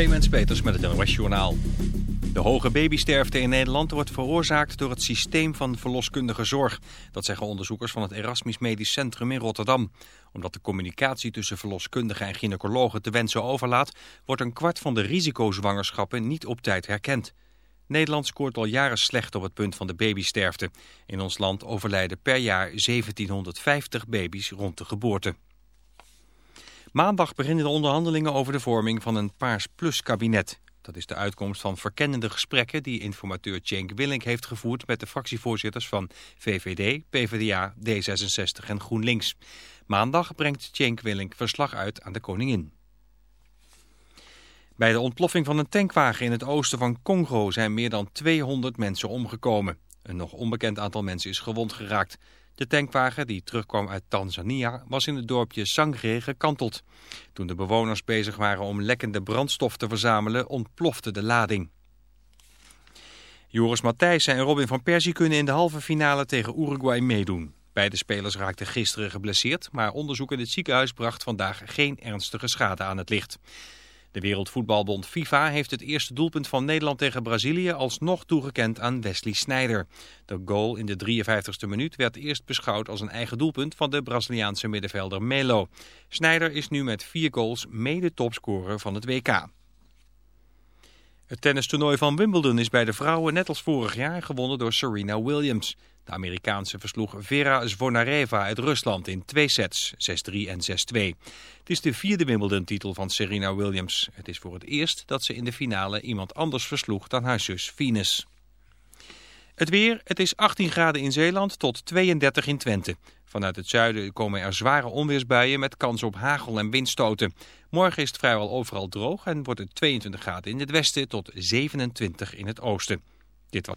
Clemens Peters met het NOS Journaal. De hoge babysterfte in Nederland wordt veroorzaakt door het systeem van verloskundige zorg. Dat zeggen onderzoekers van het Erasmus Medisch Centrum in Rotterdam. Omdat de communicatie tussen verloskundigen en gynaecologen te wensen overlaat... wordt een kwart van de risicozwangerschappen niet op tijd herkend. Nederland scoort al jaren slecht op het punt van de babysterfte. In ons land overlijden per jaar 1750 baby's rond de geboorte. Maandag beginnen de onderhandelingen over de vorming van een Paars Plus kabinet. Dat is de uitkomst van verkennende gesprekken die informateur Cenk Willink heeft gevoerd met de fractievoorzitters van VVD, PvdA, D66 en GroenLinks. Maandag brengt Cenk Willink verslag uit aan de koningin. Bij de ontploffing van een tankwagen in het oosten van Congo zijn meer dan 200 mensen omgekomen. Een nog onbekend aantal mensen is gewond geraakt. De tankwagen, die terugkwam uit Tanzania, was in het dorpje Sangre gekanteld. Toen de bewoners bezig waren om lekkende brandstof te verzamelen, ontplofte de lading. Joris Matthijssen en Robin van Persie kunnen in de halve finale tegen Uruguay meedoen. Beide spelers raakten gisteren geblesseerd, maar onderzoek in het ziekenhuis bracht vandaag geen ernstige schade aan het licht. De Wereldvoetbalbond FIFA heeft het eerste doelpunt van Nederland tegen Brazilië alsnog toegekend aan Wesley Sneijder. De goal in de 53ste minuut werd eerst beschouwd als een eigen doelpunt van de Braziliaanse middenvelder Melo. Sneijder is nu met vier goals mede topscorer van het WK. Het tennistoernooi van Wimbledon is bij de vrouwen net als vorig jaar gewonnen door Serena Williams. De Amerikaanse versloeg Vera Zvonareva uit Rusland in twee sets, 6-3 en 6-2. Het is de vierde Wimbledon-titel van Serena Williams. Het is voor het eerst dat ze in de finale iemand anders versloeg dan haar zus Venus. Het weer, het is 18 graden in Zeeland tot 32 in Twente. Vanuit het zuiden komen er zware onweersbuien met kans op hagel en windstoten. Morgen is het vrijwel overal droog en wordt het 22 graden in het westen tot 27 in het oosten. Dit was...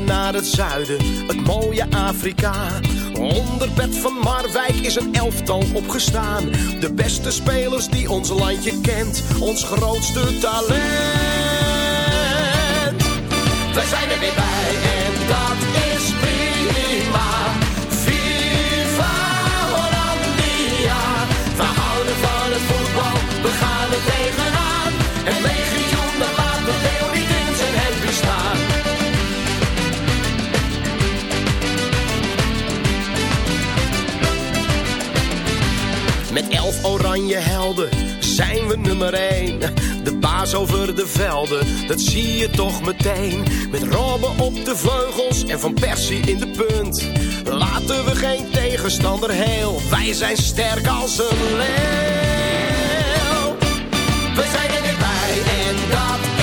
naar het zuiden, het mooie Afrika. Onder bed van Marwijk is een elftal opgestaan. De beste spelers die ons landje kent, ons grootste talent. Wij zijn er weer bij en dat is oranje helden zijn we nummer één. De baas over de velden, dat zie je toch meteen. Met Robben op de vleugels en Van Persie in de punt. Laten we geen tegenstander heel, wij zijn sterk als een leeuw. We zijn er weer bij en dat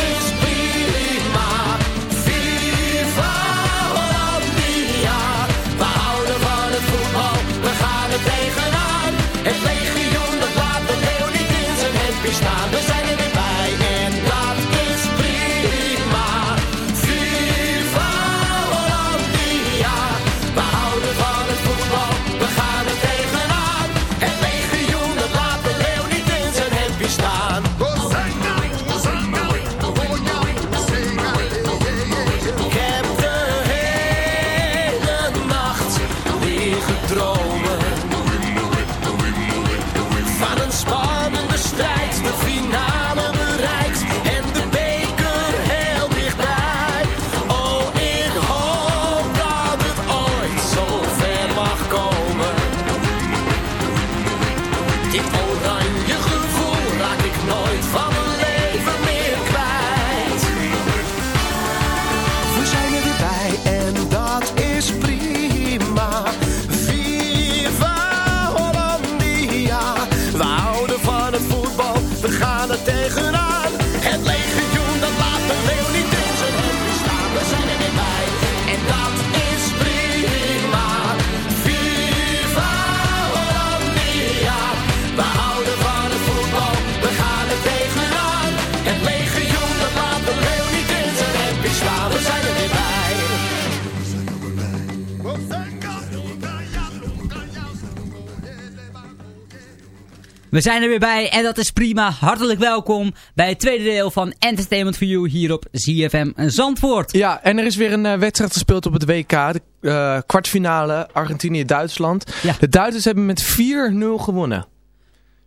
We zijn er weer bij en dat is prima. Hartelijk welkom bij het tweede deel van Entertainment for You hier op ZFM Zandvoort. Ja, en er is weer een eh, wedstrijd gespeeld op het WK. De eh, kwartfinale Argentinië-Duitsland. Ja. De Duitsers hebben met 4-0 gewonnen.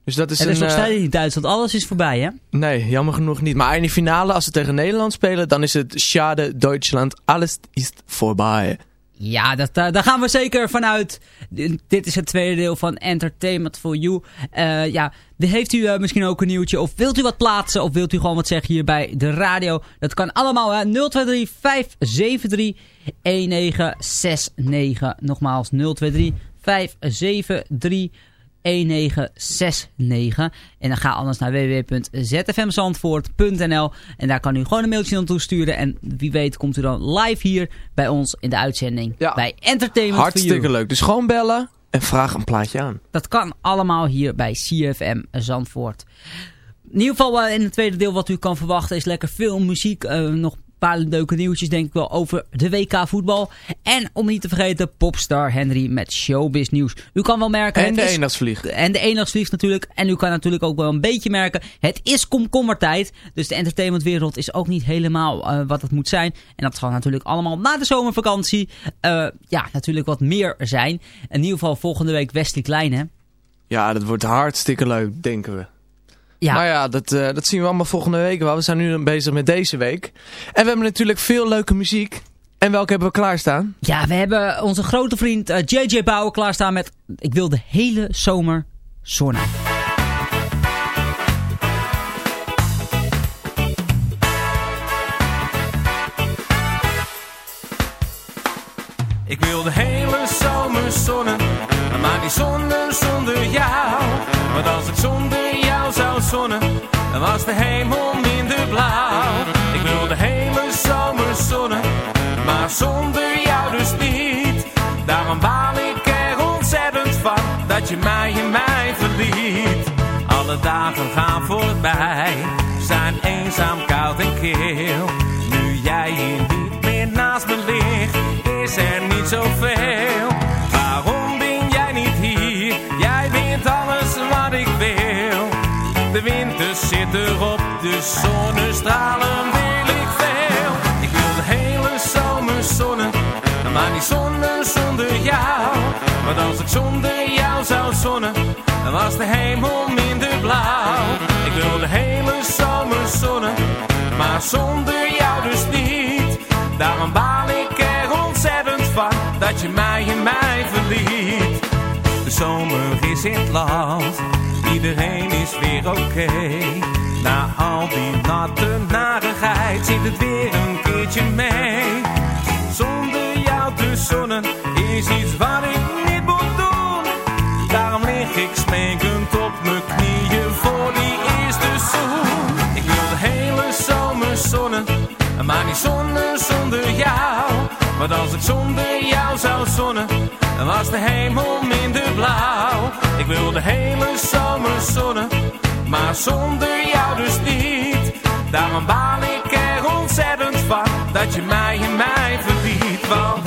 Dus dat is Het is een... nog eh, steeds niet Duitsland, alles is voorbij hè? nee, jammer genoeg niet. Maar in die finale, als ze tegen Nederland spelen, dan is het schade Duitsland. Alles is voorbij. Ja, dat, eh, daar gaan we zeker vanuit. Dit is het tweede deel van Entertainment for You. Eh, ja, heeft u eh, misschien ook een nieuwtje? Of wilt u wat plaatsen? Of wilt u gewoon wat zeggen hier bij de radio? Dat kan allemaal. hè. 023 573 1969. Nogmaals 023 573 1969. En dan ga anders naar www.zfmzandvoort.nl En daar kan u gewoon een mailtje naartoe sturen. En wie weet komt u dan live hier bij ons in de uitzending. Ja. Bij Entertainment Hartstikke leuk. Dus gewoon bellen en vraag een plaatje aan. Dat kan allemaal hier bij CFM Zandvoort. In ieder geval eh, in het tweede deel wat u kan verwachten is lekker veel muziek. eh, nog paar leuke nieuwtjes denk ik wel over de WK voetbal. En om niet te vergeten Popstar Henry met Showbiz nieuws. U kan wel merken... En de eendagsvlieg. en de eendagsvlieg natuurlijk. En u kan natuurlijk ook wel een beetje merken. Het is komkommertijd. Dus de entertainmentwereld is ook niet helemaal eh, wat het moet zijn. En dat zal natuurlijk allemaal na de zomervakantie. eh, ja, natuurlijk wat meer zijn. In ieder geval volgende week Wesley Klein hè. Ja, dat wordt hartstikke leuk, denken we. Ja, Nou ja, dat, eh, dat zien we allemaal volgende week wel. We zijn nu bezig met deze week. En we hebben natuurlijk veel leuke muziek. En welke hebben we klaarstaan? ja, we hebben onze grote vriend eh, JJ Bauer klaarstaan met... Ik wil de hele zomer zonnen. Ik wil de hele zomer zonnen, maar niet zonnen zonder jou. Want als ik zonder dan was de hemel minder blauw. Ik wil de hele zomer zonnen, maar zonder jou dus niet. Daarom baal ik er ontzettend van, dat je mij in mij verliet. Alle dagen gaan voorbij, zijn eenzaam, koud en kil. Nu jij hier niet meer naast me ligt, is er niet zoveel. Zit erop, de zonnestralen wil ik veel. Ik wil de hele zomer zonnen, maar niet zonnen zonder jou. Want als ik zonder jou zou zonnen, dan was de hemel minder blauw. Ik wil de hele zomer zonnen, maar zonder jou dus niet. Daarom baal ik er ontzettend van, dat je mij in mij verliet. Zomer is in het land. Iedereen is weer oké. Na al die natte narigheid zit het weer een keertje mee. Zonder jou te zonnen is iets wat ik niet moet doen. Daarom lig ik smekend op mijn knieën voor die eerste zoen. Ik wil de hele zomer zonnen, maar niet zonnen zonder jou. Want als ik zonder jou zou zonnen, was de hemel minder blauw. Ik wil de hele zomer zonnen, maar zonder jou dus niet. Daarom baal ik er ontzettend van, dat je mij in mij verliet. Want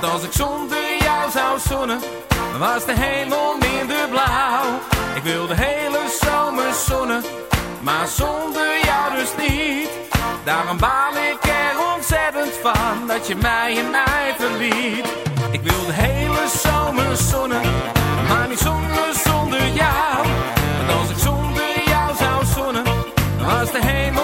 Want als ik zonder jou zou zonnen, dan was de hemel minder blauw. Ik wil de hele zomer zonnen, maar zonder jou dus niet. Daarom baal ik er ontzettend van, dat je mij in mij verliet. Ik wil de hele zomer zonnen, maar niet zonnen zonder jou. Want als ik zonder jou zou zonnen, dan was de hemel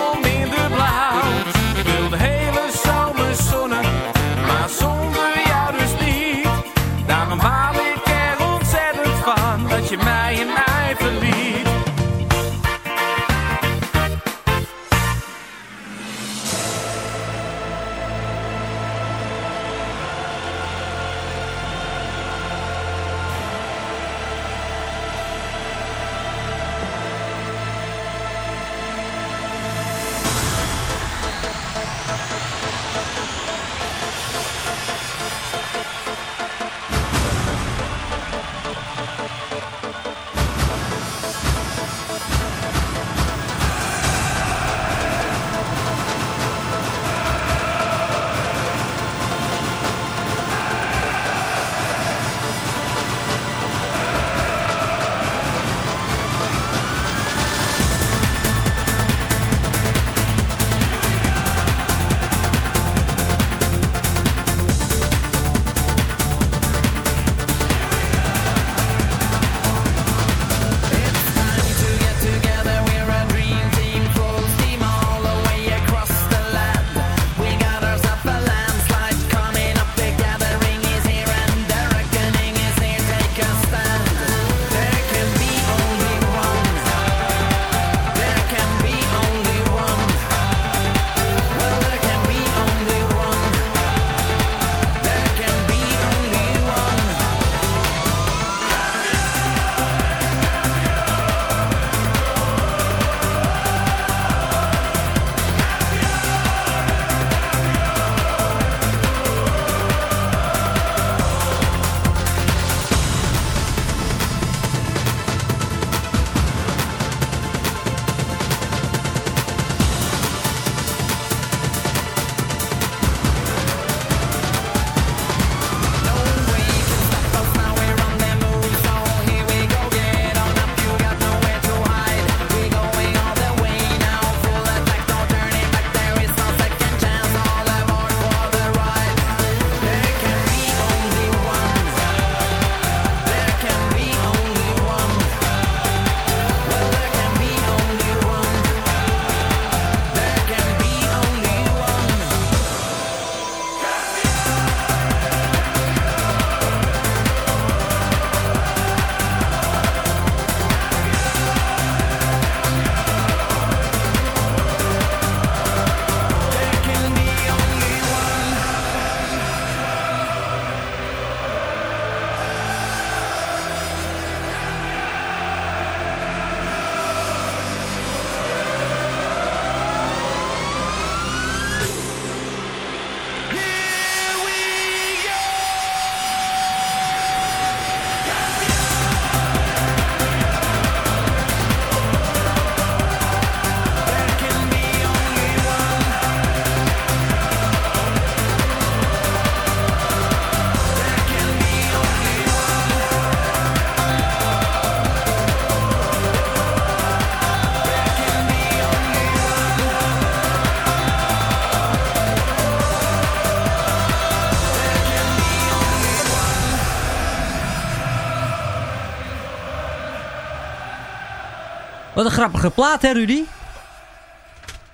grappige plaat, hè Rudy?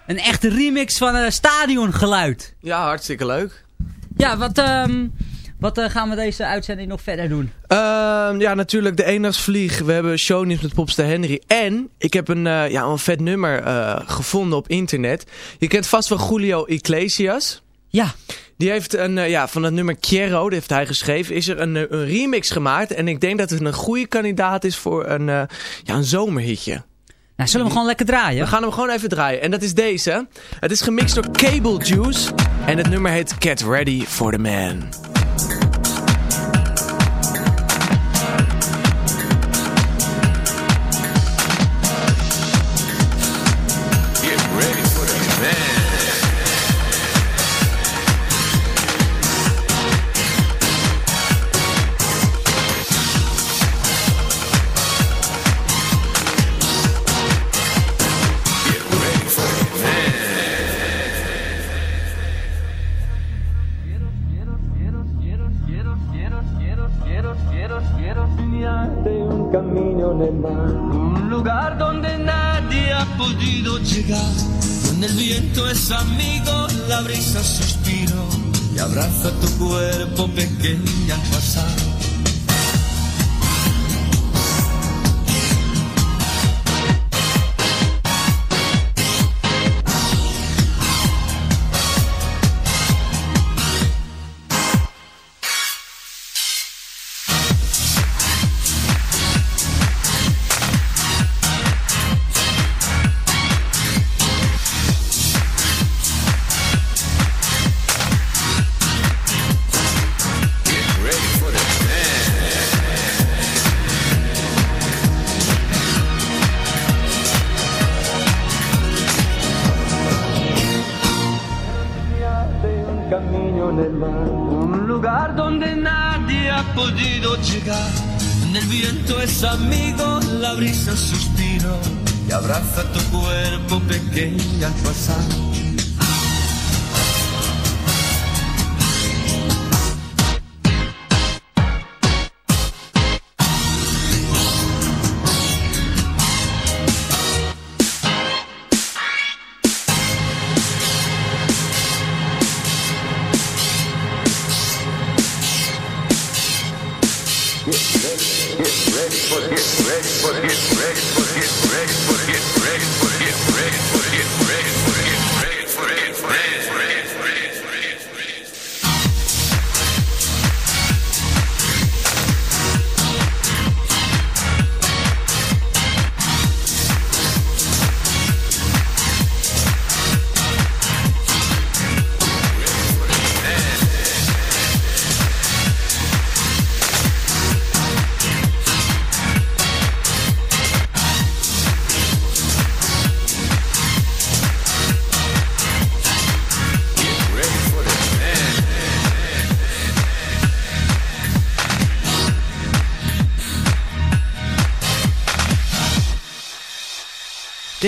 Een echte remix van een stadiongeluid. Ja, hartstikke leuk. Ja, wat, ehm, wat eh, gaan we deze uitzending nog verder doen? Ehm, ja, natuurlijk de eendagsvlieg. We hebben shownieuws met Popster Henry. En ik heb een, eh, ja, een vet nummer gevonden op internet. Je kent vast wel Julio Iglesias. Ja. Die heeft een, ja, van het nummer Quiero, dat heeft hij geschreven, is er een, een remix gemaakt. En ik denk dat het een goede kandidaat is voor een, ja, een zomerhitje. Nou, zullen we hem gewoon lekker draaien? We gaan hem gewoon even draaien. En dat is deze. Het is gemixt door Cable Juice. En het nummer heet Get Ready for the Man. Llegar, donde el viento es amigo, la brisa suspiro y abraza tu cuerpo pequeño al pasar.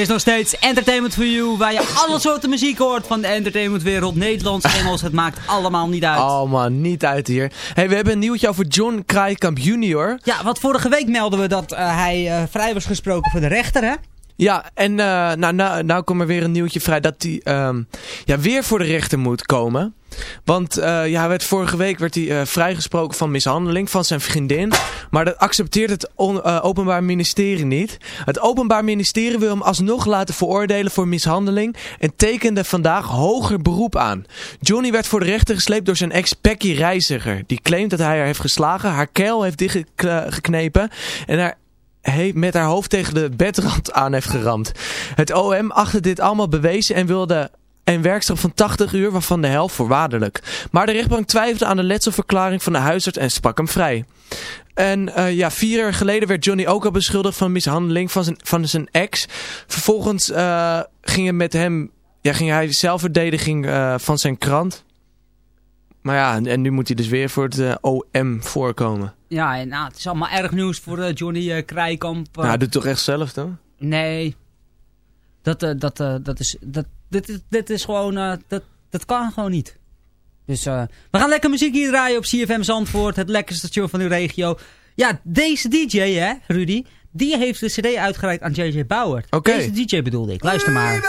Is nog steeds Entertainment for You, waar je alle soorten muziek hoort van de entertainmentwereld. Nederlands, Engels, het maakt allemaal niet uit. Oh man, niet uit hier. Hey, we hebben een nieuwtje over John Kraaikamp junior. Ja, want vorige week melden we dat eh, hij eh, vrij was gesproken voor de rechter, hè? Ja, en eh, nou, nou, nou komt er weer een nieuwtje vrij dat hij ehm, ja, weer voor de rechter moet komen. Want eh, ja, werd, vorige week werd hij eh, vrijgesproken van mishandeling van zijn vriendin. Maar dat accepteert het eh, Openbaar Ministerie niet. Het Openbaar Ministerie wil hem alsnog laten veroordelen voor mishandeling. En tekende vandaag hoger beroep aan. Johnny werd voor de rechter gesleept door zijn ex Becky Reiziger. Die claimt dat hij haar heeft geslagen, haar keel heeft dichtgeknepen en haar met haar hoofd tegen de bedrand aan heeft geramd. Het OM achtte dit allemaal bewezen en wilde een werkstraf van 80 uur, waarvan de helft voorwaardelijk. Maar de rechtbank twijfelde aan de letselverklaring van de huisarts en sprak hem vrij. En eh, ja, vier jaar geleden werd Johnny ook al beschuldigd van mishandeling van zijn, van zijn ex. Vervolgens eh, ging, met hem, ja, ging hij zelfverdediging eh, van zijn krant. Maar ja, en, en nu moet hij dus weer voor het OM voorkomen. Ja, en nou, het is allemaal erg nieuws voor Johnny Krijkamp. Nou, hij doet het toch echt zelf dan? Nee. Dat, eh, dat, eh, dat is, dat, dit, is- dit is gewoon, eh, dat, dat kan gewoon niet. Dus eh, we gaan lekker muziek hier draaien op CFM Zandvoort, het lekkerste station van uw regio. Ja, deze DJ hè, Rudy, Die heeft de cd uitgereikt aan JJ Bauer. Oké. Deze DJ bedoelde ik. Luister maar.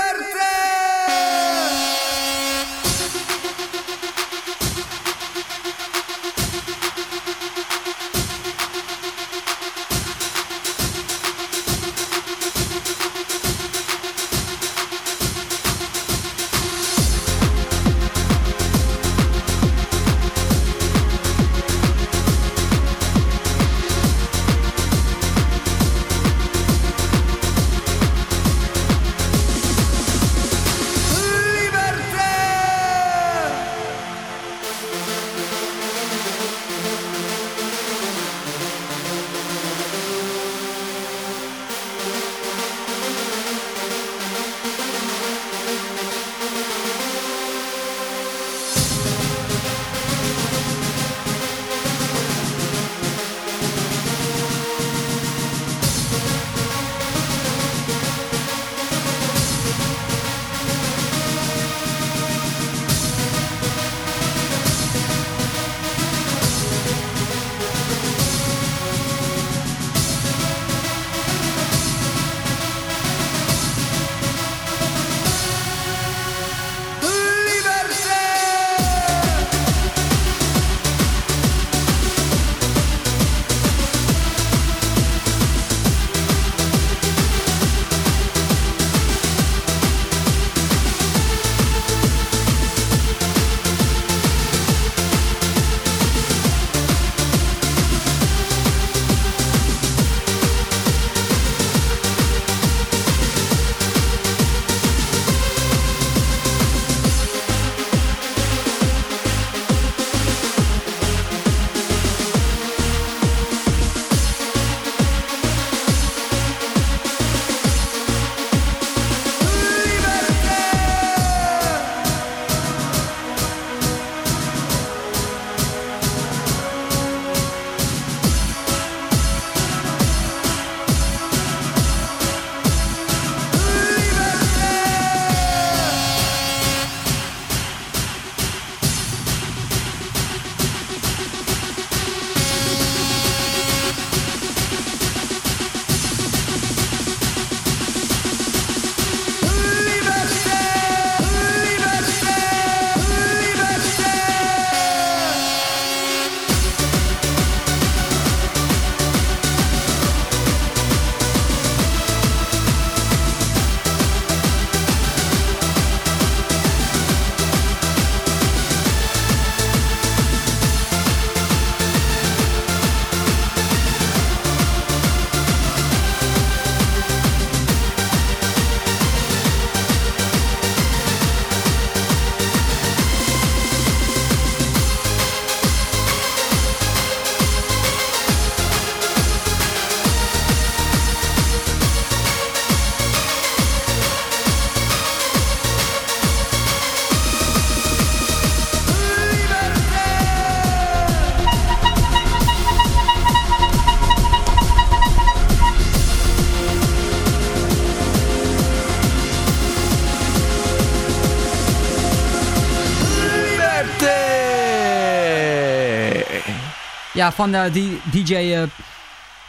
Ja, van eh, die DJ eh,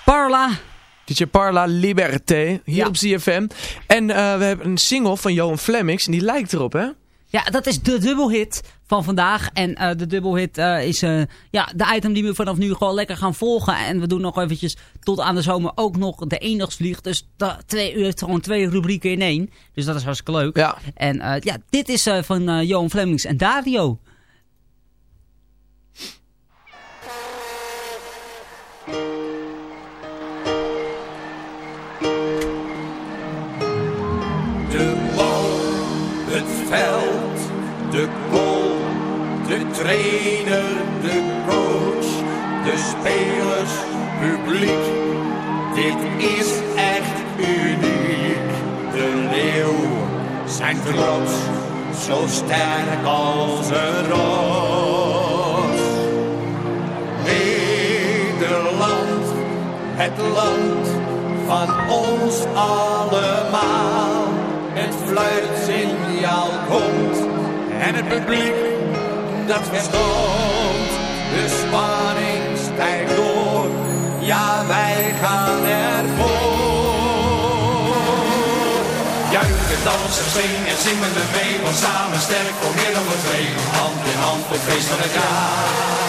Parla. DJ Parla Liberté, hier Ja. op ZFM. En eh, we hebben een single van Johan Flemmix en die lijkt erop, hè? Ja, dat is de dubbelhit van vandaag. En de dubbelhit is ja, de item die we vanaf nu gewoon lekker gaan volgen. En we doen nog eventjes tot aan de zomer ook nog de eendagsvlieg. Dus twee uur, gewoon twee rubrieken in één. Dus dat is hartstikke leuk. Ja. En ja, dit is van Johan Flemmings en Dario. De goal, de trainer, de coach, de spelers, publiek. Dit is echt uniek. De leeuw, zijn trots, zo sterk als een rots. Nederland, het land van ons allemaal. Het fluitsignaal en het publiek dat verstoomt. De spanning stijgt door, ja wij gaan ervoor. Juichen, dansen, zingen, zingen we mee, want samen sterk voor meer dan we twee. Hand in hand op feest van het jaar.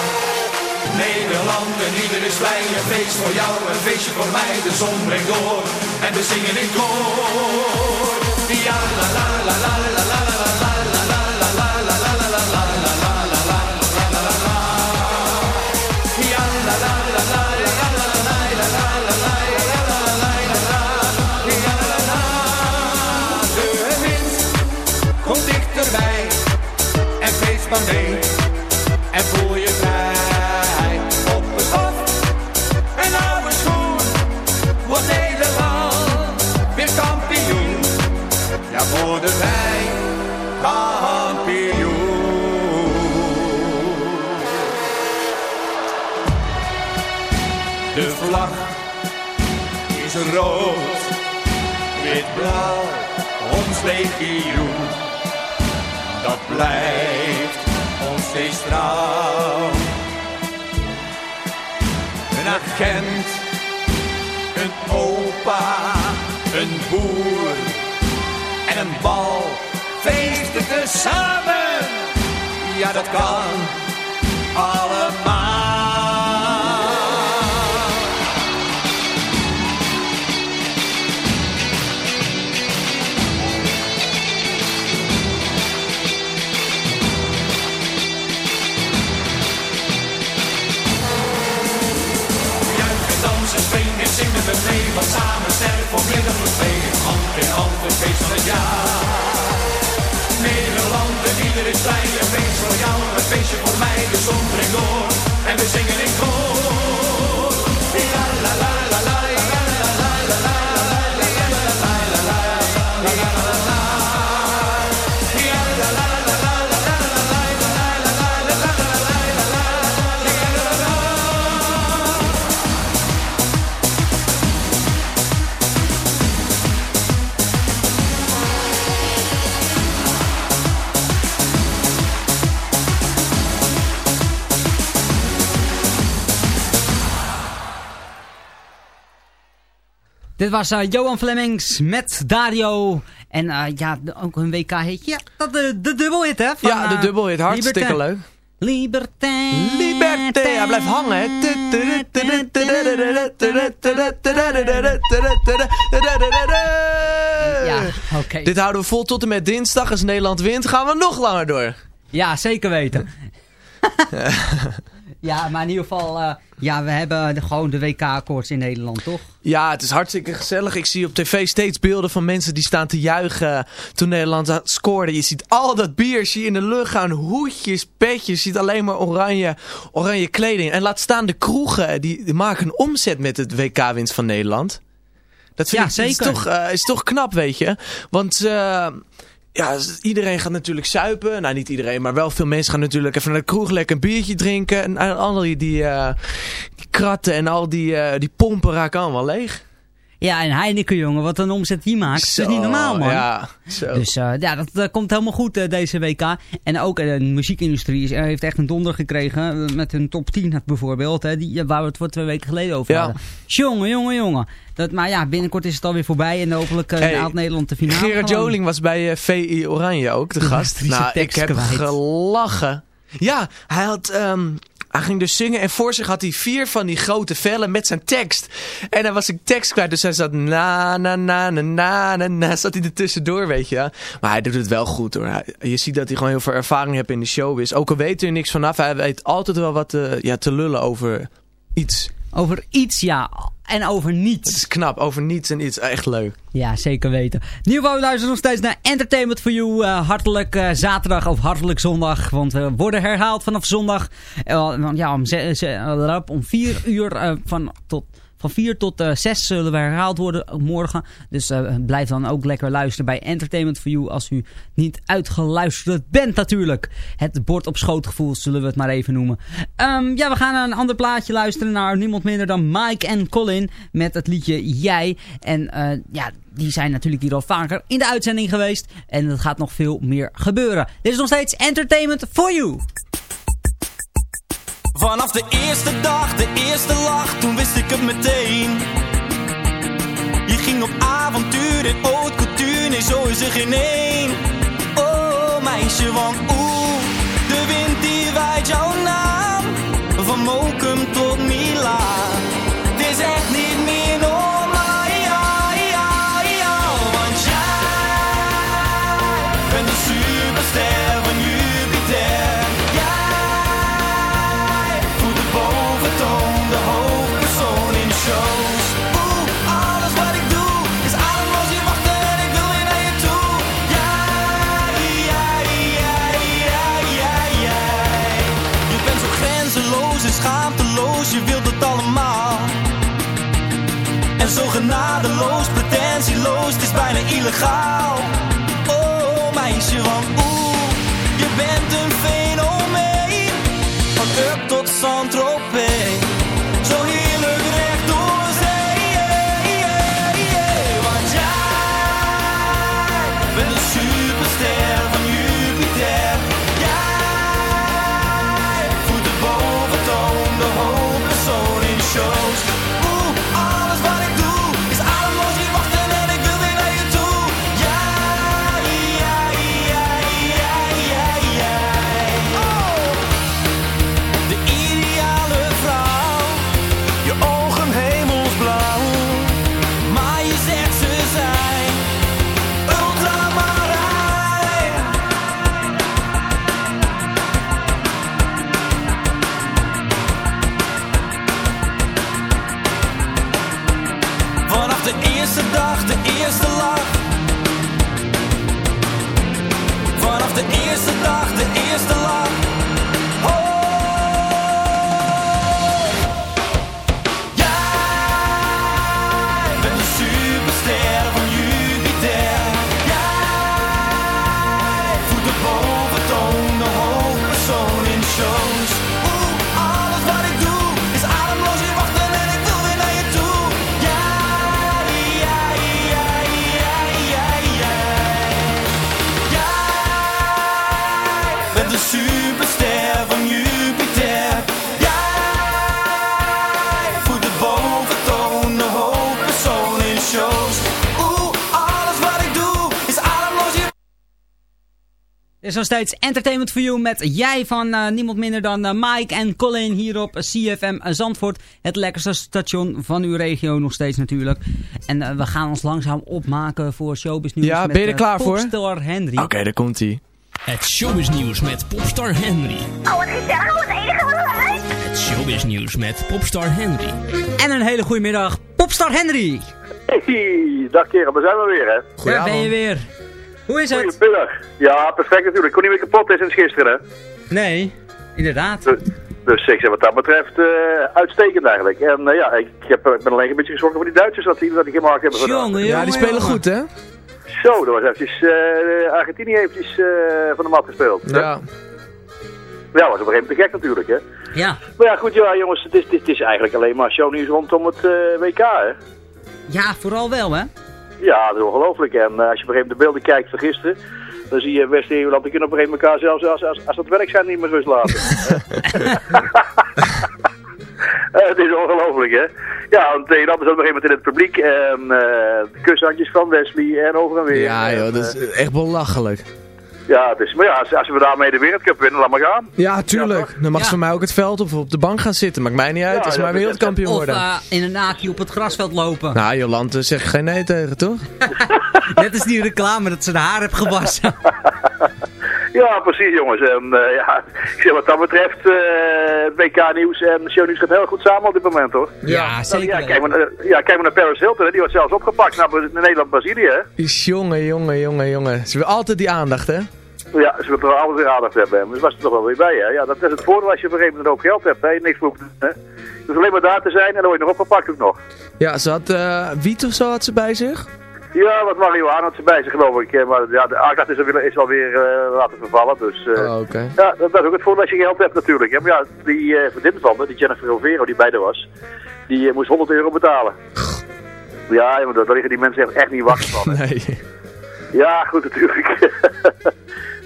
Nederland en ieder is blij. Een feest voor jou, een feestje voor mij. De zon breekt door en we zingen in koor. Monday. Dat blijft ons steeds trouw. Een agent, een opa, een boer en een bal. Feesten tezamen, ja dat kan allemaal. Voor we twee. Hand in hand, het feest van het jaar. Nederland en ieder is blij. Een feest voor jou, een feestje voor mij. De zon brengt door en we zingen in koor. Dit was eh, Johan Flemings met Dario. En eh, ja, ook een WK-hitje. Ja, dat de, de dubbelhit, hè? van, Ja, de eh, dubbelhit. Hartstikke Liberté. leuk. Liberté. Liberté. Hij blijft hangen, hè. Ja, oké. Dit houden we vol tot en met dinsdag. Als Nederland wint, gaan we nog langer door. Ja, zeker weten. Ja, maar in ieder geval, eh, ja, we hebben de, gewoon de WK-koorts in Nederland, toch? Ja, het is hartstikke gezellig. Ik zie op tv steeds beelden van mensen die staan te juichen toen Nederland scoorde. Je ziet al dat bier zie je in de lucht gaan. Hoedjes, petjes. Je ziet alleen maar oranje, oranje kleding. En laat staan de kroegen. Die, die maken een omzet met het WK-winst van Nederland. Dat vind Ja, ik dat is zeker. toch, eh, is toch knap, weet je. Want... eh, ja, iedereen gaat natuurlijk zuipen. Nou, niet iedereen, maar wel veel mensen gaan natuurlijk even naar de kroeg lekker een biertje drinken. En al die, eh, die kratten en al die, eh, die pompen raken allemaal leeg. Ja, en Heineken, jongen, wat een omzet die maakt. dat is niet normaal, man. Ja, zo. Dus eh, ja, dat, dat komt helemaal goed eh, deze WK. En ook eh, de muziekindustrie is, eh, heeft echt een donder gekregen. eh, met hun top 10 bijvoorbeeld. Hè, die, eh, waar we het voor twee weken geleden over Ja. hadden. Jongen, jongen, jongen. Dat, maar ja, binnenkort is het alweer voorbij. En hopelijk uh, Hey, haalt Nederland de finale. Gerard gewoon. Joling was bij eh, VI Oranje ook, de gast. nou, ik heb kwijt. gelachen. Ja, hij had... ehm, hij ging dus zingen en voor zich had hij vier van die grote vellen met zijn tekst. En dan was zijn tekst kwijt, dus hij zat na na na na na na na, zat hij er tussendoor, weet je. Maar hij doet het wel goed hoor. Je ziet dat hij gewoon heel veel ervaring heeft in de showbiz. Ook al weet hij er niks vanaf, hij weet altijd wel wat eh, ja, te lullen over iets. Over iets, ja. En over Het niets. is knap, over niets en iets. Echt leuk. Ja, zeker weten. In ieder geval, luisteren nog steeds naar Entertainment for You. eh, hartelijk eh, zaterdag of hartelijk zondag. Want we worden herhaald vanaf zondag. Eh, want ja, om, eh, om vier uur eh, van, tot, van vier tot eh, zes zullen we herhaald worden morgen. Dus eh, blijf dan ook lekker luisteren bij Entertainment for You. Als u niet uitgeluisterd bent natuurlijk. Het bord op schootgevoel zullen we het maar even noemen. Ehm, ja, we gaan naar een ander plaatje luisteren. Naar niemand minder dan Mike en Colin. Met het liedje Jij. En eh, ja, die zijn natuurlijk hier al vaker in de uitzending geweest. En er gaat nog veel meer gebeuren. Dit is nog steeds Entertainment for You. Vanaf de eerste dag, de eerste lach, toen wist ik het meteen. Je ging op avontuur in haute couture, nee zo is er geen één. Oh meisje, want oeh, de wind die waait jouw naam. Van Mokum tot En zo genadeloos, pretentieloos, het is bijna illegaal. Oh meisje, want oeh, je bent een nog steeds Entertainment for You met jij van eh, niemand minder dan eh, Mike en Colin hier op CFM Zandvoort. Het lekkerste station van uw regio nog steeds natuurlijk. En eh, we gaan ons langzaam opmaken voor showbiz nieuws Ja, met, ben je er eh, klaar voor? Popstar Henry. Oké, daar komt hij. Het showbiz nieuws met Popstar Henry. Oh, wat gezellig, wat enige wat leuk. Het showbiz nieuws met Popstar Henry. En een hele goede middag, Popstar Henry. Hey, dag kerel, daar zijn we weer hè. Daar ben je weer. Hoe is het? Goedemiddag. Ja, perfect natuurlijk. Ik kon niet meer kapot is sinds gisteren hè. Nee, inderdaad. Dus, dus ik zeg wat dat betreft eh, uitstekend eigenlijk. En eh, ja, ik, heb, ik ben alleen een beetje geschrokken van die Duitsers dat die, dat die gemaakt hebben. vandaag. Ja, die spelen goed, hè? Zo, dat was eventjes, eh Argentinië eventjes eh, van de mat gespeeld. Ja. Ja, was op een gegeven moment te gek natuurlijk hè. Ja. Maar ja goed, ja jongens, het is, het is, het is eigenlijk alleen maar shownieuws rondom het eh, WK hè. Ja, vooral wel hè. Ja, dat is ongelooflijk. En eh, als je op een gegeven moment de beelden kijkt van gisteren, dan zie je West-Nederland, die kunnen op een gegeven moment elkaar zelfs als, als, als dat werk zijn niet meer rust laten. Eh, het is ongelooflijk, hè? Ja, want tegen dat is op een gegeven moment in het publiek. En eh, de kushandjes van Wesley en over en weer. Ja, joh, En, dat is eh, echt belachelijk. Ja, is, maar ja, als, als we daarmee de wereldcup winnen, laat maar gaan. Ja, tuurlijk. Dan mag ze voor mij ook het veld of op de bank gaan zitten. Maakt mij niet uit, Ja, als ze ja, maar wereldkampioen Of worden. eh, in een naki op het grasveld lopen. Nou, Jolante zegt geen nee tegen, toch? Net als die reclame dat ze de haar heeft gewassen. Ja, precies jongens. En eh, ja, ik zeg wat dat betreft, eh, het WK-nieuws en shownieuws gaat heel goed samen op dit moment, hoor. Ja, zeker Ja, kijk maar, naar- ja, kijk maar naar Paris Hilton, hè. die wordt zelfs opgepakt naar Bra- Nederland-Brazilië, hè. Is jongen, jongen, jongen, jongen. Ze willen altijd die aandacht, hè? Ja, ze willen alles weer aandacht hebben. Maar ze was er toch wel weer bij, hè. Ja, dat is het voordeel als je op een gegeven moment een hoop geld hebt, hè. Niks voor hoeft doen, hè. Hoeft alleen maar daar te zijn en dan word je nog opgepakt ook nog. Ja, ze had eh wiet of zo had ze bij zich. Ja, wat Mario had ze bij zich, geloof ik. Maar ja, de aandacht is, alweer, is alweer eh, laten vervallen, dus... eh, Oh, oké. Ja, dat, dat is ook het voordeel als je geld hebt natuurlijk. hè. Maar ja, die vriendin van me, die Jennifer Rovero, die bij haar was, die moest 100 euro betalen. Ja, maar daar, liggen die mensen echt, echt niet wakker van. hè. Nee. Ja, goed natuurlijk.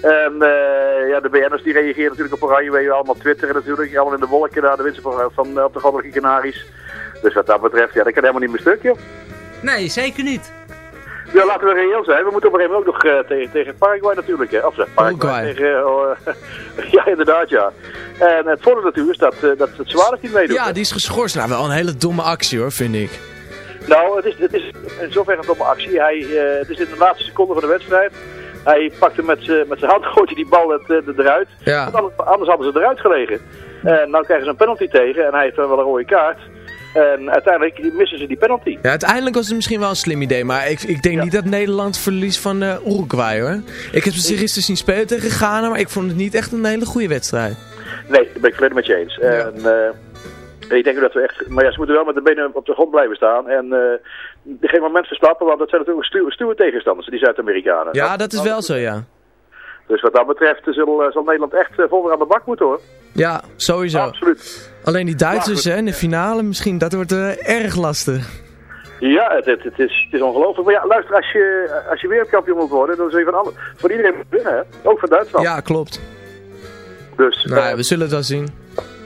en eh, ja, de BN'ers die reageren natuurlijk op Oranje, weet je allemaal twitteren natuurlijk. Allemaal in de wolken daar, de winsten van, van, eh, op de Goddelijke Canaries. Dus wat dat betreft, ja, dat kan helemaal niet meer stuk, joh. Nee, zeker niet. Ja, laten we reëel zijn. We moeten op een gegeven moment ook nog eh, tegen, tegen Paraguay natuurlijk. Hè. Of zeg, Paraguay. Tegen, eh, ja, inderdaad, ja. En het voordeel natuurlijk is dat, dat het Suarez niet meedoet. Ja, hè. die is geschorst. Nou, wel een hele domme actie hoor, vind ik. Nou, het is, het is in zoverre een domme actie. Hij, het is in de laatste seconde van de wedstrijd. Hij pakte met zijn hand, gooit hij die bal het, eh, eruit. Ja. Want anders, hadden ze eruit gelegen. En nou krijgen ze een penalty tegen en hij heeft dan wel een rode kaart. En uiteindelijk missen ze die penalty. Ja, uiteindelijk was het misschien wel een slim idee, maar ik, ik denk niet dat Nederland verliest van eh, Uruguay hoor. Ik heb ze gisteren zien spelen tegen Ghana, maar ik vond het niet echt een hele goede wedstrijd. Nee, dat ben ik volledig met je eens. En, eh, ik denk dat we echt... Maar ja, ze moeten wel met de benen op de grond blijven staan. En geen moment verstappen, want dat zijn natuurlijk stuwe, stuwe tegenstanders, die Zuid-Amerikanen. Ja, dat is wel zo, ja. Dus wat dat betreft eh, zal, eh, zal Nederland echt eh, vol weer aan de bak moeten hoor. Ja, sowieso. Absoluut. Alleen die Duitsers hè, in de finale misschien, dat wordt erg lastig. Ja, het, het, het is, het is ongelooflijk. Maar ja, luister, als je, als je wereldkampioen moet worden, dan zul je van alle, voor iedereen winnen, hè? Ook van Duitsland. Ja, klopt. Dus, Nou, ja, we zullen het wel zien.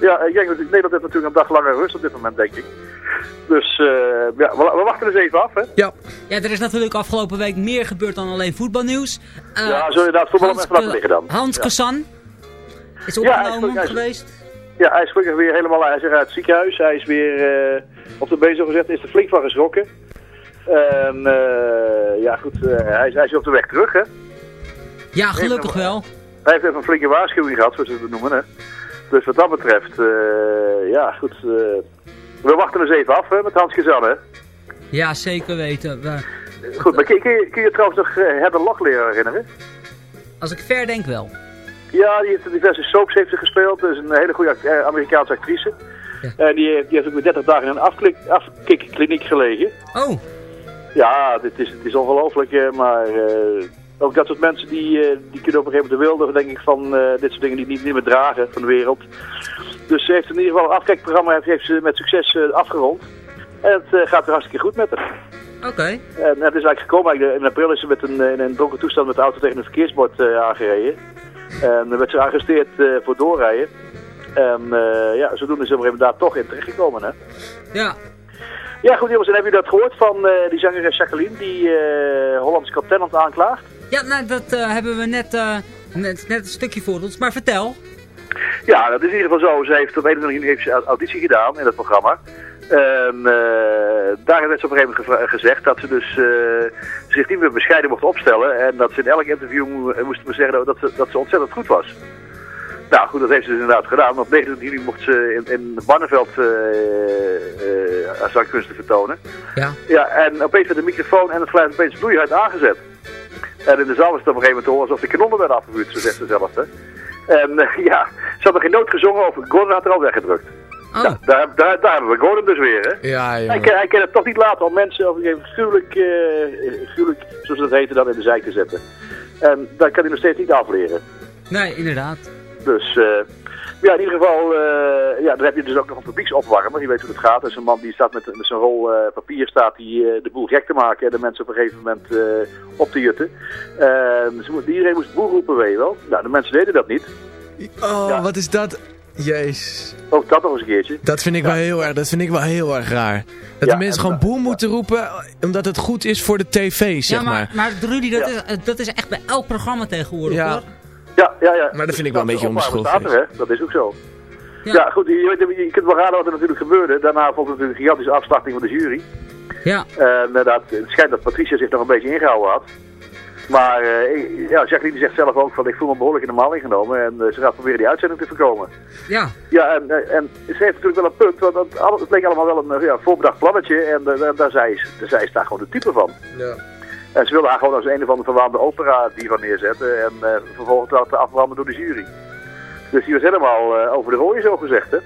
ja, ik denk dat Nederland heeft natuurlijk een dag langer rust op dit moment, denk ik. Dus eh, ja, we, we wachten eens even af, hè? Ja. Ja, er is natuurlijk afgelopen week meer gebeurd dan alleen voetbalnieuws. Eh, ja, zullen we inderdaad voetbal Hans, even laten liggen dan? Hans Ja. Kazan is Ja, hij is opgenomen hij is- geweest. Ja, hij is gelukkig weer helemaal hij is weer uit het ziekenhuis. Hij is weer eh, op de zo gezet, is er flink van geschrokken. En eh, ja, goed, eh, hij, is, hij is op de weg terug, hè? Ja, gelukkig wel. Hij heeft even een flinke waarschuwing gehad, zoals ze het noemen, hè? Dus wat dat betreft, eh, ja, goed. Eh, we wachten eens even af, hè, met Hans Gezan, hè? Ja, zeker weten. We- Goed, maar kun, je, kun je trouwens nog uh, Heather Locklear herinneren? als ik ver denk wel. Ja, die heeft diverse soaps heeft ze gespeeld. Dat is een hele goede eh, Amerikaanse actrice. En die, heeft- die heeft ook weer 30 dagen in een afklik, afkikkliniek gelegen. Oh. Ja, dit is, het is ongelooflijk, eh, maar eh, ook dat soort mensen die, eh, die kunnen op een gegeven moment de wilde, denk ik, van eh, dit soort dingen die niet, niet meer dragen van de wereld. Dus ze heeft in ieder geval een afkijkprogramma heeft, ze met succes eh, afgerond. En het gaat er hartstikke goed met haar. Oké. En het is eigenlijk gekomen, in april is ze met een, in een dronken toestand met de auto tegen een verkeersbord aangereden. En dan werd ze gearresteerd voor doorrijden. En ja, zodoende is ze op een gegeven moment daar toch in terechtgekomen, hè. Ja. Ja, goed jongens, en hebben jullie dat gehoord van die zangeres Jacqueline die eh Hollands Got aanklaagt? Ja, nou, dat eh, hebben we net, eh, net, net een stukje voor ons. Maar vertel. Ja, dat is in ieder geval zo. Ze heeft op 21 juni heeft ze een auditie gedaan in het programma. En eh, daar werd ze op een gegeven moment gezegd dat ze dus zich niet meer bescheiden mocht opstellen. En dat ze in elk interview mo- moest zeggen dat ze, dat ze ontzettend goed was. Nou goed, dat heeft ze dus inderdaad gedaan. Op 29 juni mocht ze in, in Barneveld haar zangkunsten vertonen. Ja. Ja, en opeens werd de microfoon en het geluid opeens vloeihard aangezet. En in de zaal was het op een gegeven moment te horen alsof de kanonnen werden afgevuurd, zo zegt ze zelf. Hè. En eh, ja, ze had nog geen noot gezongen of Gordon had er al weggedrukt. Oh. Nou, daar, daar, daar hebben we Gordon dus weer, hè. Ja, Hij, ja. kan- hij kan het toch niet laten om mensen op een gegeven moment gruwelijk, gruwelijk, zoals dat heette, dan in de zijk te zetten. En dat kan hij nog steeds niet afleren. Nee, inderdaad. Dus, eh, ja, in ieder geval, eh, ja, dan heb je dus ook nog een publieksopwarmer. Die weet hoe het gaat. Dat is een man die staat met, met zijn rol eh, papier staat die, eh, de boel gek te maken en de mensen op een gegeven moment eh, op te jutten. En ze moet, iedereen moest boel roepen, weet je wel. Nou, de mensen deden dat niet. Oh, Ja. wat is dat? Jezus. Ook dat nog eens een keertje. Dat vind ik wel heel erg, dat vind ik wel heel erg raar. Dat Ja, de mensen en- gewoon boel moeten roepen, omdat het goed is voor de tv, zeg ja, maar, maar. maar Rudy, dat, Ja. is, dat is echt bij elk programma tegenwoordig, Ja. hoor. Ja, ja, ja. Maar dat vind ik wel een beetje hè? Dat is ook zo. Ja. Ja, goed, je, weet, je kunt wel raden wat er natuurlijk gebeurde. Daarna volgde natuurlijk een gigantische afslachting van de jury. Ja. En eh, dat, het schijnt dat Patricia zich nog een beetje ingehouden had. Maar eh, ik- ja, Jacqueline zegt zelf ook van ik voel me behoorlijk in de maal ingenomen. En eh, ze gaat proberen die uitzending te voorkomen. Ja. Ja, en, en ze heeft natuurlijk wel een punt. Want het, het leek allemaal wel een ja, voorbedacht plannetje. En daar, daar, zij, is- daar zij is daar gewoon de type van. Ja. En ze wilde haar gewoon als een of andere verwaande opera die van neerzetten. En eh, vervolgens laten afbranden door de jury. Dus die was helemaal eh, over de rooien zo gezegd, hè.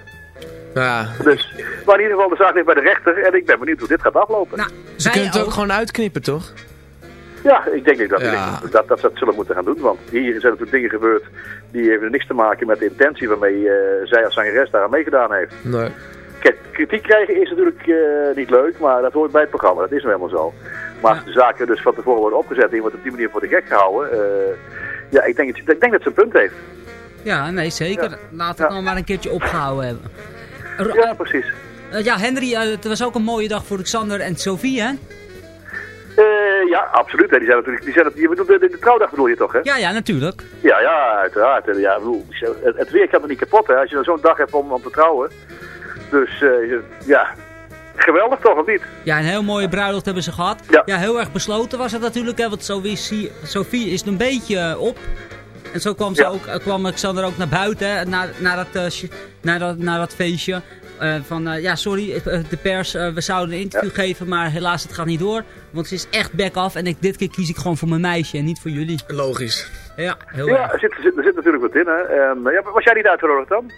Ja. Dus, maar in ieder geval, de zaak ligt bij de rechter. En ik ben benieuwd hoe dit gaat aflopen. Nou, Ze kunnen het ook ook. gewoon uitknippen, toch? Ja, ik denk dat, Ja. dat, dat ze dat zullen moeten gaan doen. Want hier zijn natuurlijk dingen gebeurd die hebben niks te maken met de intentie waarmee eh, zij als zangeres daar aan meegedaan heeft. Nee. Kijk, kritiek krijgen is natuurlijk eh, niet leuk, maar dat hoort bij het programma. Dat is nou helemaal zo. Maar de zaken dus van tevoren worden opgezet en je wordt op die manier voor de gek gehouden. eh, ja, ik denk, dat, ik denk dat ze een punt heeft. Ja, nee, zeker. Ja. Laat het Ja. maar een keertje opgehouden hebben. R- Ja, precies. eh, ja, Henry, eh, het was ook een mooie dag voor Xander en Sophie, hè? ja, absoluut. hè. Die zijn natuurlijk, die zijn, je bedoelt de, de, de trouwdag bedoel je toch, hè? Ja, ja, natuurlijk. Ja, ja, uiteraard. Ja, bedoel, het, het weer kan er niet kapot, hè, als je dan zo'n dag hebt om, om te trouwen. Dus, eh, ja, geweldig toch, of niet? Ja, een heel mooie bruiloft hebben ze gehad. Ja, heel erg besloten was het natuurlijk, hè, want Sophie, Sophie is een beetje eh, op. En zo kwam, ze ook, eh, kwam Xander ook naar buiten, hè, naar, naar, dat, eh, dat, naar dat feestje. Eh, van, eh, ja, sorry, de pers, we zouden een interview geven, maar helaas, het gaat niet door. Want ze is echt back af en ik, dit keer kies ik gewoon voor mijn meisje en niet voor jullie. Logisch. Ja, heel Ja, erg. er zit, er, zit, er zit natuurlijk wat in, hè. En, eh, ja, was jij niet uitgenodigd dan?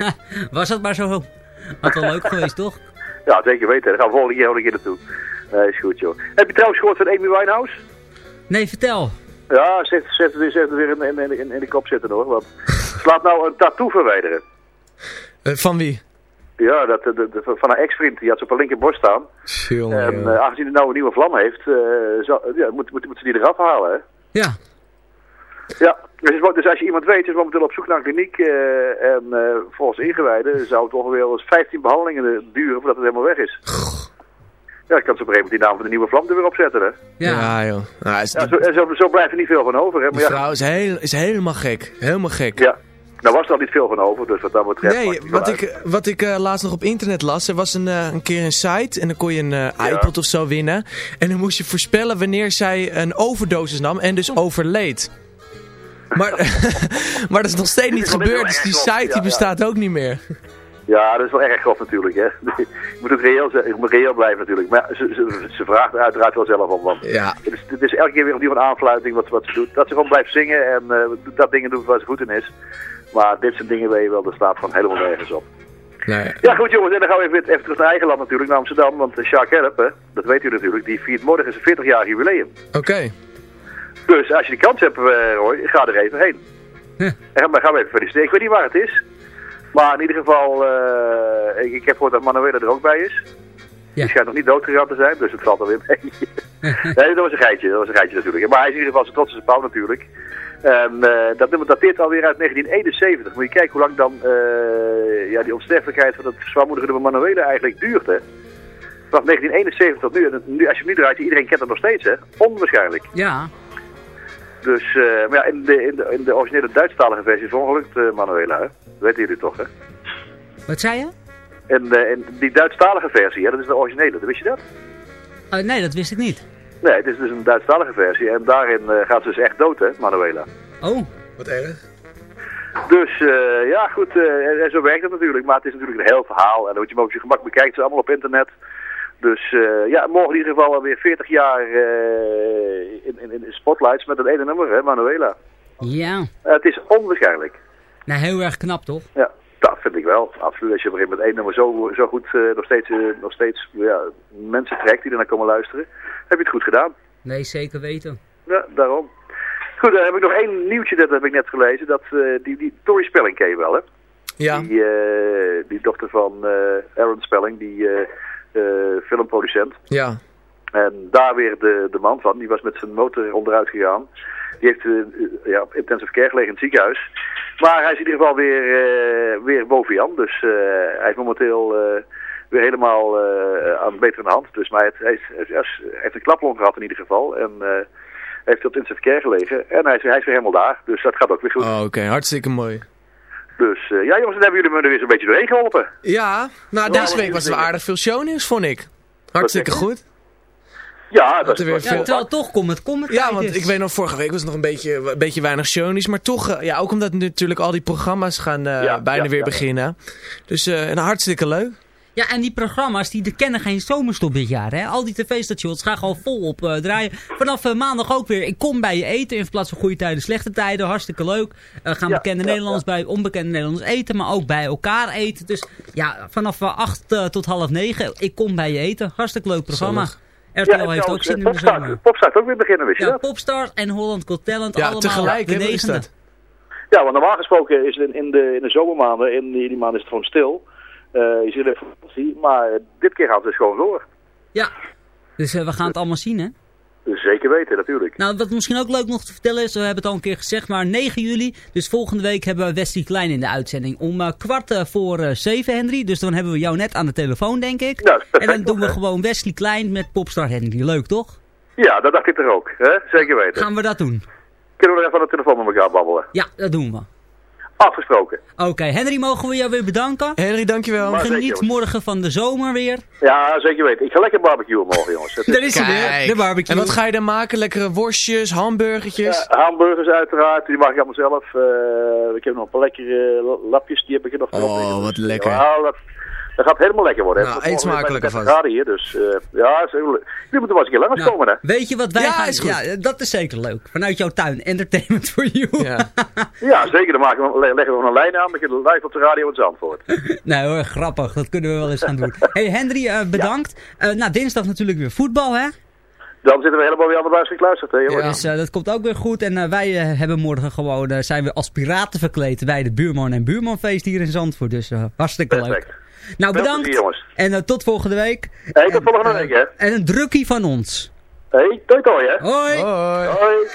Was dat maar zo. Had wel leuk geweest, toch? Ja, zeker weten. Dan gaan we volgende keer, volgende keer naartoe. Nee, is goed, joh. Heb je trouwens gehoord van Amy Winehouse? Nee, vertel. Ja, ze heeft, ze heeft, ze heeft er weer in, in, in, in de kop zitten, hoor. Want ze laat nou een tattoo verwijderen. Eh, van wie? Ja, dat, de, de- van haar ex-vriend. Die had ze op haar linkerborst staan. Jongen, En eh, aangezien hij nou een nieuwe vlam heeft, eh, zal- ja, moet, moet, moet ze die eraf halen, hè? Ja. Ja, dus, dus als je iemand weet, is momenteel op zoek naar een kliniek eh, en eh, volgens ingewijden zou het ongeveer wel eens 15 behandelingen duren voordat het helemaal weg is. Ja, dan kan ze op een gegeven moment die naam van de nieuwe vlam er weer opzetten, hè? Ja, joh. Nou, is, Ja, zo, zo, zo blijft er niet veel van over, hè? die Maar ja, is, heel, is helemaal gek. Helemaal gek. ja, nou was er al niet veel van over, dus wat dat betreft... Nee, het wat ik, wat ik eh, laatst nog op internet las, er was een, eh, een keer een site en dan kon je een Ja. iPod of zo winnen. En dan moest je voorspellen wanneer zij een overdosis nam en dus overleed. Maar, maar dat is nog steeds niet gebeurd, dus die site die bestaat ook niet meer. Ja, dat is wel erg grof natuurlijk, hè. Je moet ook reëel, zijn- je moet reëel blijven natuurlijk. Maar ze, ze, ze vraagt er uiteraard wel zelf om, want Ja. het, is, het is elke keer weer opnieuw een aanfluiting wat, wat ze doet. Dat ze gewoon blijft zingen en eh, dat dingen doet waar ze goed in is. Maar dit zijn dingen weet je wel, er staat gewoon helemaal nergens op. Nee. Ja goed jongens, en dan gaan we even, even terug naar eigen land natuurlijk, naar Amsterdam. Want uh, Sjaak Herp, hè, dat weet u natuurlijk, die viert morgen zijn 40-jarig jubileum. Oké. Dus als je die kans hebt, eh, Roy, ga er even heen. En gaan we gaan we even feliciteren. Ik weet niet waar het is. Maar in ieder geval, eh, ik, ik heb gehoord dat Manuela er ook bij is. Die schijnt nog niet doodgegaan te zijn, dus het valt alweer mee. nee, dat was een geitje, dat was een geitje natuurlijk. Maar hij is in ieder geval zijn trotse pauw natuurlijk. En eh, dat nummer dateert alweer uit 1971. Moet je kijken hoe lang dan eh, ja, die onsterfelijkheid van het zwaarmoedige nummer Manuela eigenlijk duurt, hè. Vanaf 1971 tot nu, en nu, als je nu draait, iedereen kent het nog steeds, hè. Onwaarschijnlijk. Ja. Dus, eh, maar ja, in de, in, de, in de originele Duitsstalige versie is ongelukt uh, Manuela, hè? Dat weten jullie toch, hè? Wat zei je? En uh, in die Duitsstalige versie, hè, dat is de originele, wist je dat? Uh, nee, dat wist ik niet. Nee, het is dus een Duitsstalige versie en daarin uh, gaat ze dus echt dood, hè, Manuela. Oh. Wat erg. Dus uh, ja, goed, uh, en zo werkt het natuurlijk. Maar het is natuurlijk een heel verhaal en dan moet je hem op je gemak bekijken. Het is allemaal op internet. Dus uh, ja, morgen in ieder geval alweer 40 jaar uh, in, in, in spotlights met dat ene nummer, hè, Manuela. Ja. Uh, het is onwaarschijnlijk. Nou, heel erg knap, toch? Ja, dat vind ik wel. Absoluut. Als je op een gegeven moment één nummer zo, zo goed uh, nog steeds, uh, nog steeds ja, mensen trekt die er naar komen luisteren, heb je het goed gedaan. Nee, zeker weten. Ja, daarom. Goed, dan heb ik nog één nieuwtje, dat heb ik net gelezen. Dat, uh, die, die Tori Spelling ken je wel, hè? Ja. Die, uh, die dochter van uh, Aaron Spelling, die filmproducent. Ja. En daar weer de, de man van, die was met zijn motor onderuit gegaan. Die heeft ja, op intensive care gelegen in het ziekenhuis. Maar hij is in ieder geval weer, weer boven Jan. Dus hij is momenteel weer helemaal aan het beter in de hand. Dus maar hij heeft, hij heeft een klaplong gehad in ieder geval. En heeft op intensive care gelegen. En hij is, hij is weer helemaal daar. Dus dat gaat ook weer goed. Oh, oké. Okay. Hartstikke mooi. Dus uh, ja jongens, dan hebben jullie me er weer zo'n beetje doorheen geholpen. Ja, nou deze week was er wel aardig veel shownieuws, vond ik. Hartstikke goed. Ja, dat er weer ja, veel... toch kom het, kom het. Ja, want ik weet nog, vorige week was het nog een beetje, een beetje weinig shownieuws. Maar toch, uh, ja, ook omdat natuurlijk al die programma's gaan uh, ja, bijna ja, weer ja, beginnen. Dus uh, nou, hartstikke leuk. Ja, en die programma's, die kennen geen zomerstop dit jaar, hè. Al die tv-stations gaan gewoon volop uh, draaien. Vanaf uh, maandag ook weer. Ik kom bij je eten in plaats van goede tijden, slechte tijden. Hartstikke leuk. Uh, gaan ja, bekende ja, Nederlanders ja. bij onbekende Nederlanders eten, maar ook bij elkaar eten. Dus ja, vanaf 8 tot half 9, ik kom bij je eten. Hartstikke leuk programma. RTL ja, heeft ook zin in de zomer. Popstart ook weer beginnen, wist je ja, dat? Popstart en Holland Got Talent, ja, allemaal tegelijk, de negende. dat? Ja, want normaal gesproken is het in, in, de, in de zomermaanden, in die, die maanden is het gewoon stil. Je zit even vakantie, maar dit keer gaat het dus gewoon door. Ja, dus uh, we gaan het allemaal zien, hè? Zeker weten, natuurlijk. Nou, wat misschien ook leuk nog te vertellen is, we hebben het al een keer gezegd, maar 9 juli, dus volgende week hebben we Wesley Klein in de uitzending. Om uh, kwart voor zeven, Henry, dus dan hebben we jou net aan de telefoon, denk ik. En dan doen we gewoon Wesley Klein met Popstar Henry. Leuk, toch? Ja, dat dacht ik er ook. Hè? Zeker weten. Gaan we dat doen? Kunnen we even aan de telefoon met elkaar babbelen? Ja, dat doen we. Afgesproken. Oké, Henry, mogen we jou weer bedanken? Henry, dankjewel. Maar Geniet morgen van de zomer weer. Ja, zeker weten. Ik ga lekker barbecuen morgen, jongens. Dat is- Daar is ze weer, de barbecue. En wat ga je dan maken? Lekkere worstjes, hamburgertjes? Ja, hamburgers uiteraard, die mag ik allemaal zelf. Eh, ik heb nog een paar lekkere la- lapjes, die heb ik er nog Oh, wat lekker. Ja, dat, dat gaat helemaal lekker worden. Nou, eet morgen smakelijk met 30 alvast. graden hier, dus eh, ja, is heel leuk. jullie moeten wel eens een keer langs Nou, komen, hè? Weet je wat wij Ja, gaan... is goed. Ja, dat is zeker leuk. Vanuit jouw tuin. Entertainment for you. Ja. Ja, zeker. Dan maken we, le- leggen we gewoon een lijn aan, dan je live op de radio in Zandvoort. nee hoor, grappig. Dat kunnen we wel eens gaan doen. hey Henry, eh, bedankt. Eh, nou, dinsdag natuurlijk weer voetbal, hè? Dan zitten we helemaal weer aan de buis gekluisterd, hè, jongens. Dus eh, dat komt ook weer goed. En eh, wij hebben morgen gewoon, zijn we als piraten verkleed bij de buurman en buurmanfeest hier in Zandvoort. Dus eh, hartstikke Perfect. leuk. Nou, bedankt. plezier, jongens. En eh, tot volgende week. Hey, tot volgende week, hè. En een drukkie van ons. Hey, toi toi, hè. Hoi. Hoi. Hoi.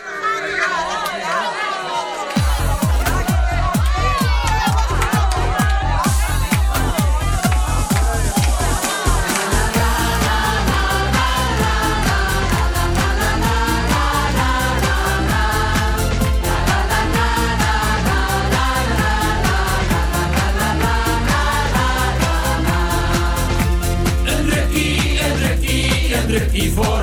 Drukkie, een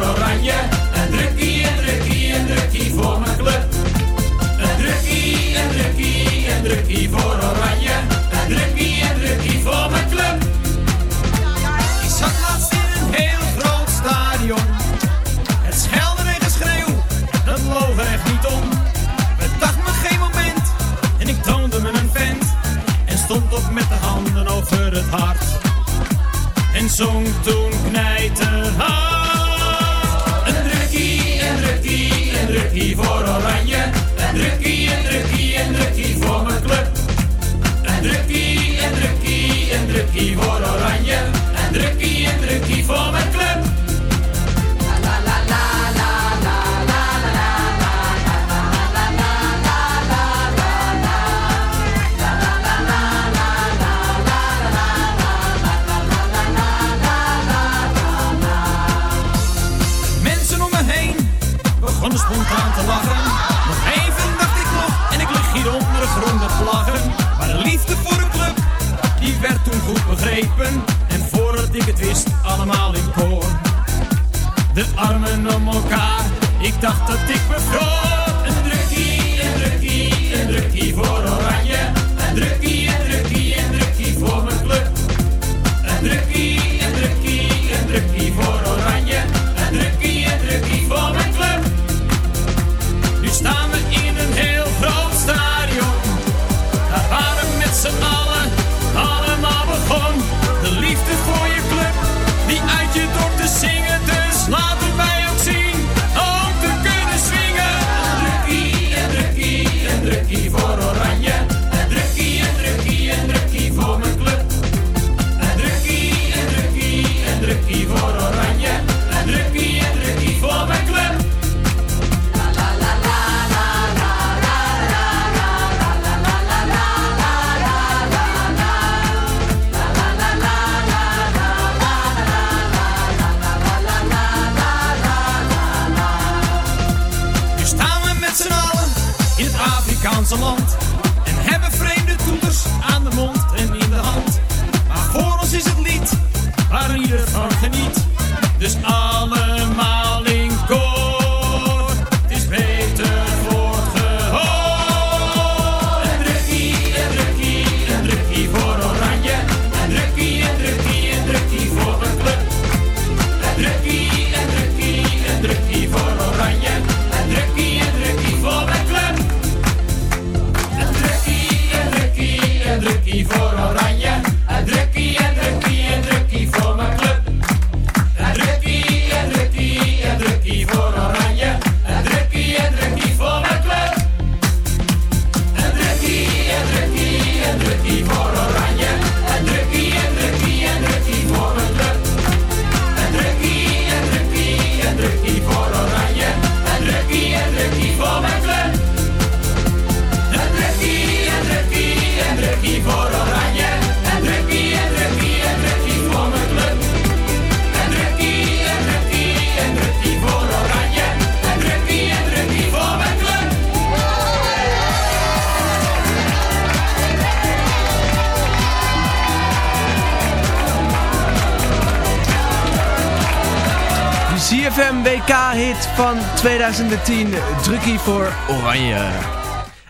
CFM WK-hit van 2010. Drukkie voor Oranje.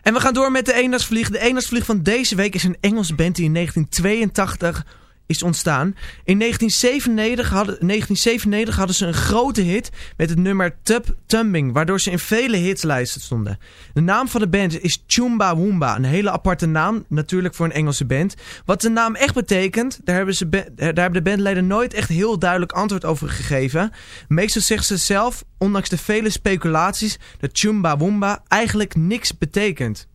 En we gaan door met de eendagsvlieg. De eendagsvlieg van deze week is een Engelse band die in 1982 is ontstaan. In 1997 hadden, 1997 hadden ze een grote hit met het nummer Tub Tumbing, waardoor ze in vele hitslijsten stonden. De naam van de band is Chumba Woomba, een hele aparte naam, natuurlijk voor een Engelse band. Wat de naam echt betekent, daar hebben, ze daar hebben de bandleden nooit echt heel duidelijk antwoord over gegeven. Meestal zeggen ze zelf, ondanks de vele speculaties, dat Chumba Woomba eigenlijk niks betekent.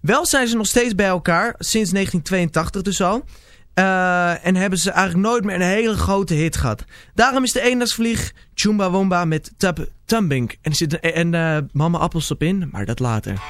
Wel zijn ze nog steeds bij elkaar, sinds 1982 dus al. Eh, en hebben ze eigenlijk nooit meer een hele grote hit gehad. Daarom is de eendagsvlieg Chumba Womba met Tab Tumbing. En er zit een, een eh, mama appelsop in, maar dat later.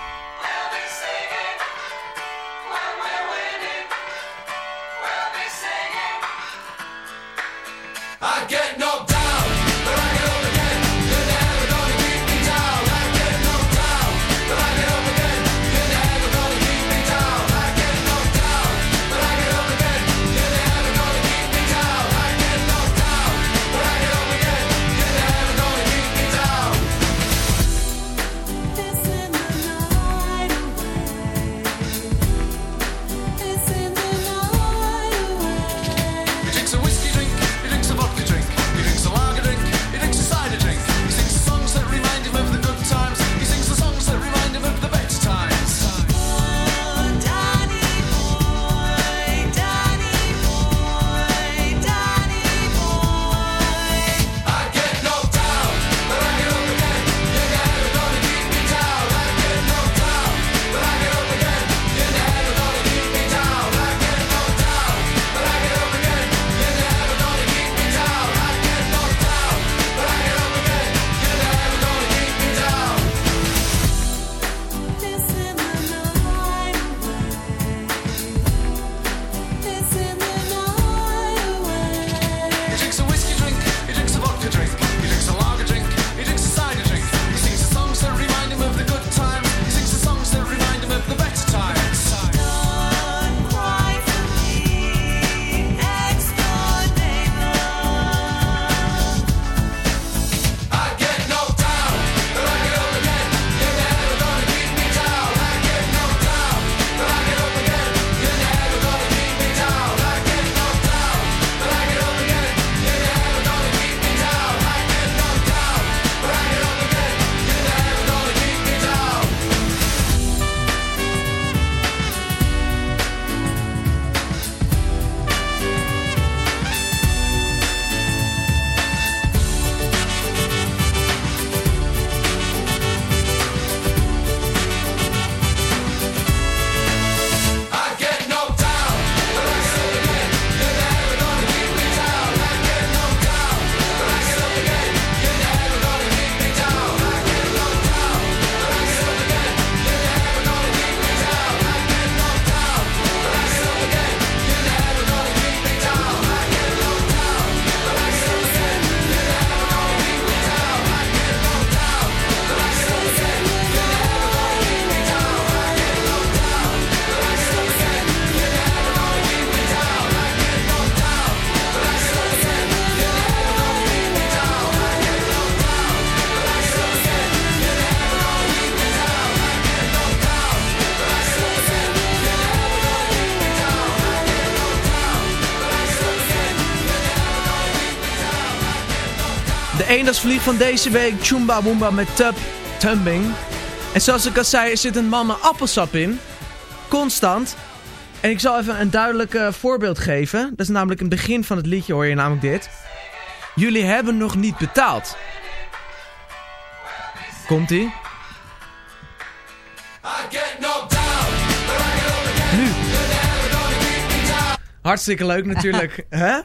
De eendagsvlieg van deze week, Chumba Woomba met Tub Tumbing. En zoals ik al zei, er zit een man met appelsap in. Constant. En ik zal even een duidelijk eh, voorbeeld geven. Dat is namelijk een begin van het liedje, hoor je namelijk dit. Jullie hebben nog niet betaald. Komt-ie? Nu. Hartstikke leuk natuurlijk. hè?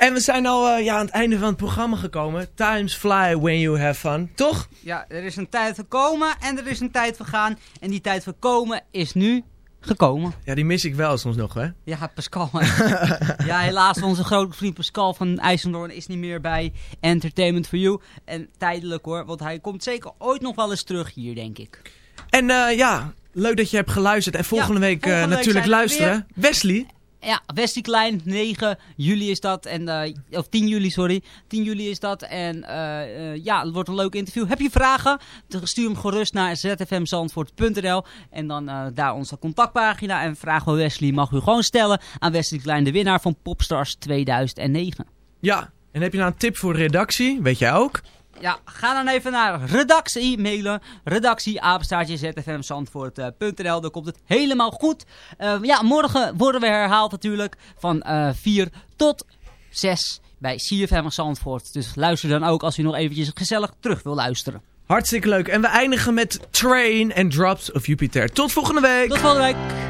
En we zijn al eh, ja, aan het einde van het programma gekomen. Times fly when you have fun. Toch? Ja, er is een tijd gekomen en er is een tijd vergaan. En die tijd gekomen is nu gekomen. Ja, die mis ik wel soms nog, hè? Ja, Pascal. ja, helaas, onze grote vriend Pascal van IJsseldoorn is niet meer bij Entertainment for You. En tijdelijk hoor, want hij komt zeker ooit nog wel eens terug hier, denk ik. En eh, ja, leuk dat je hebt geluisterd. En volgende Ja, week eh, volgende week natuurlijk luisteren. Wesley, ja, Westie Klein, 9 juli is dat. En, eh, of 10 juli, sorry. 10 juli is dat. En uh, ja, het wordt een leuk interview. Heb je vragen? Stuur hem gerust naar zfmzandvoort.nl. En dan uh, daar onze contactpagina. En vraag van Wesley mag u gewoon stellen aan Wesley Klein, de winnaar van Popstars 2009. Ja, en heb je nou een tip voor redactie? Weet jij ook? ja, ga dan even naar redactie mailen. Redactie zfmzandvoort.nl. Eh, dan komt het helemaal goed. Eh, ja, morgen worden we herhaald natuurlijk. Van eh, uh, 4 tot 6 bij CFM Zandvoort. Dus luister dan ook als u nog eventjes gezellig terug wil luisteren. Hartstikke leuk. En we eindigen met Train and Drops of Jupiter. Tot volgende week. Tot volgende week.